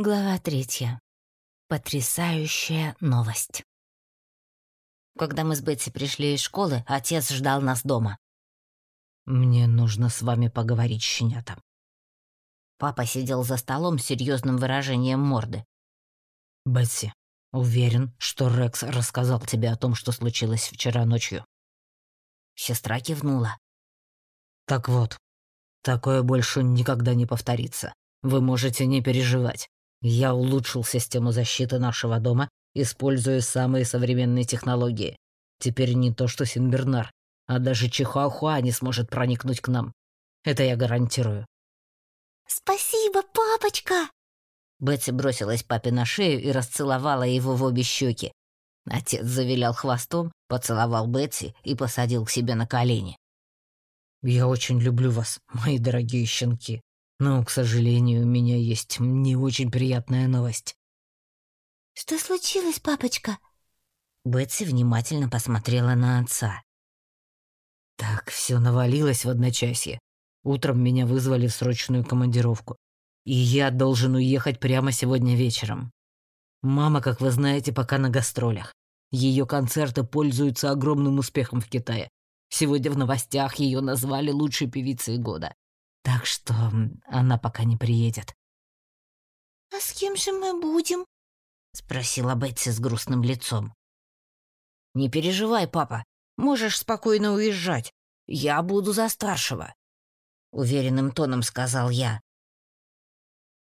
Глава третья. Потрясающая новость. Когда мы с Бетси пришли из школы, отец ждал нас дома. «Мне нужно с вами поговорить, щенята». Папа сидел за столом с серьезным выражением морды. «Бетси, уверен, что Рекс рассказал тебе о том, что случилось вчера ночью». Сестра кивнула. «Так вот, такое больше никогда не повторится. Вы можете не переживать. Я улучшил систему защиты нашего дома, используя самые современные технологии. Теперь не то что Синбернар, а даже Чихуахуа не сможет проникнуть к нам. Это я гарантирую. «Спасибо, папочка!» Бетси бросилась папе на шею и расцеловала его в обе щеки. Отец завилял хвостом, поцеловал Бетси и посадил к себе на колени. «Я очень люблю вас, мои дорогие щенки. Но, к сожалению, у меня есть не очень приятная новость. Что случилось, папочка? Бетси внимательно посмотрела на отца. Так, все навалилось в одночасье. Утром меня вызвали в срочную командировку. И я должен уехать прямо сегодня вечером. Мама, как вы знаете, пока на гастролях. Ее концерты пользуются огромным успехом в Китае. Сегодня в новостях ее назвали лучшей певицей года. Так что она пока не приедет. «А с кем же мы будем?» — спросила Бетси с грустным лицом. «Не переживай, папа. Можешь спокойно уезжать. Я буду за старшего», — уверенным тоном сказал я.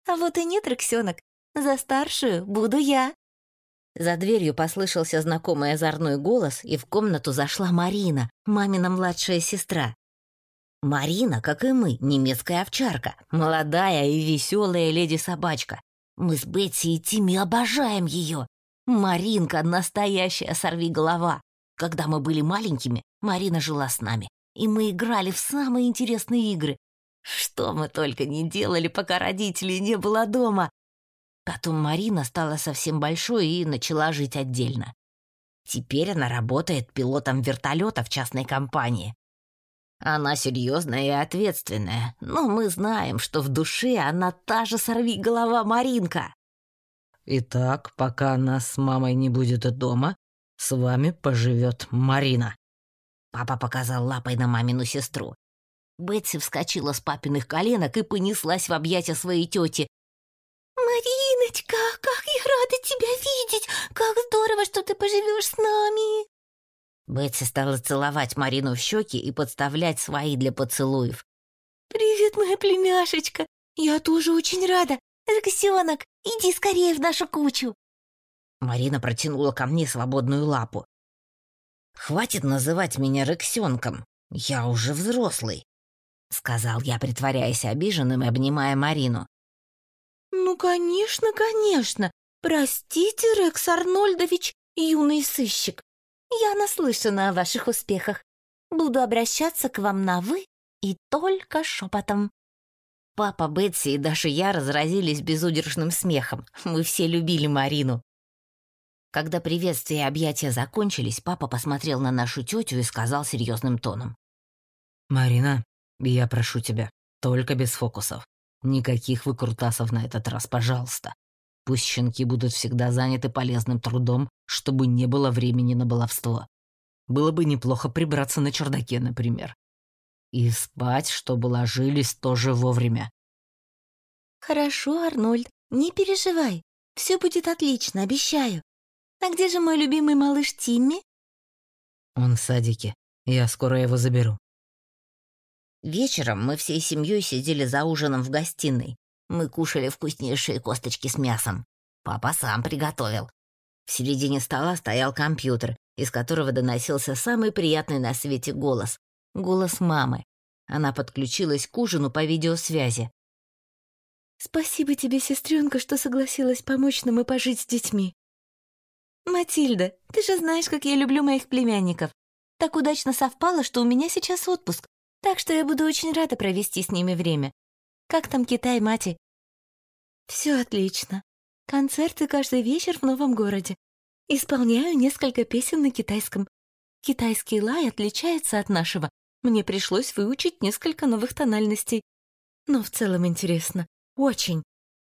«А вот и нет, Рексенок. За старшую буду я». За дверью послышался знакомый озорной голос, и в комнату зашла Марина, мамина младшая сестра. Марина, как и мы, немецкая овчарка, молодая и веселая леди-собачка. Мы с Бетси и Тимми обожаем ее. Маринка — настоящая сорвиголова. Когда мы были маленькими, Марина жила с нами, и мы играли в самые интересные игры. Что мы только не делали, пока родителей не было дома. Потом Марина стала совсем большой и начала жить отдельно. Теперь она работает пилотом вертолета в частной компании. Она серьезная и ответственная, но мы знаем, что в душе она та же сорви-голова Маринка. Итак, пока нас с мамой не будет дома, с вами поживет Марина. Папа показал лапой на мамину сестру. Бетси вскочила с папиных коленок и понеслась в объятия своей тети. «Мариночка, как я рада тебя видеть! Как здорово, что ты поживешь с нами!» Бетси стала целовать Марину в щеки и подставлять свои для поцелуев. «Привет, моя племяшечка! Я тоже очень рада! Рексенок, иди скорее в нашу кучу!» Марина протянула ко мне свободную лапу. «Хватит называть меня Рексенком, я уже взрослый», — сказал я, притворяясь обиженным и обнимая Марину. «Ну, конечно, конечно! Простите, Рекс Арнольдович, юный сыщик. Я наслышана о ваших успехах. Буду обращаться к вам на «вы» и только шепотом». Папа, Бетси и даже я разразились безудержным смехом. Мы все любили Марину. Когда приветствия и объятия закончились, папа посмотрел на нашу тетю и сказал серьезным тоном. «Марина, я прошу тебя, только без фокусов. Никаких выкрутасов на этот раз, пожалуйста. Пусть щенки будут всегда заняты полезным трудом, чтобы не было времени на баловство. Было бы неплохо прибраться на чердаке, например. И спать, чтобы ложились тоже вовремя. Хорошо, Арнольд, не переживай. Все будет отлично, обещаю. А где же мой любимый малыш Тимми? Он в садике. Я скоро его заберу. Вечером мы всей семьей сидели за ужином в гостиной. Мы кушали вкуснейшие косточки с мясом. Папа сам приготовил. В середине стола стоял компьютер, из которого доносился самый приятный на свете голос. Голос мамы. Она подключилась к ужину по видеосвязи. «Спасибо тебе, сестренка, что согласилась помочь нам и пожить с детьми. Матильда, ты же знаешь, как я люблю моих племянников. Так удачно совпало, что у меня сейчас отпуск, так что я буду очень рада провести с ними время. Как там Китай, мати?» «Все отлично. Концерты каждый вечер в новом городе. Исполняю несколько песен на китайском. Китайский лай отличается от нашего. Мне пришлось выучить несколько новых тональностей. Но в целом интересно. Очень.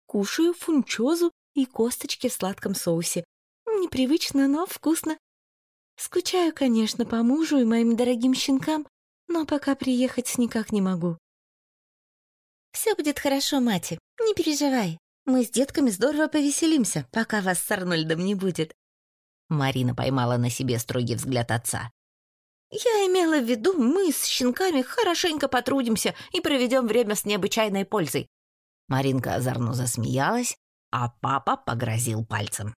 кушаю фунчозу и косточки в сладком соусе. Непривычно, но вкусно. Скучаю, конечно, по мужу и моим дорогим щенкам, но пока приехать никак не могу. Все будет хорошо, мати, не переживай. Мы с детками здорово повеселимся, пока вас с Арнольдом не будет. Марина поймала на себе строгий взгляд отца. Я имела в виду, мы с щенками хорошенько потрудимся и проведем время с необычайной пользой. Маринка озорно засмеялась, а папа погрозил пальцем.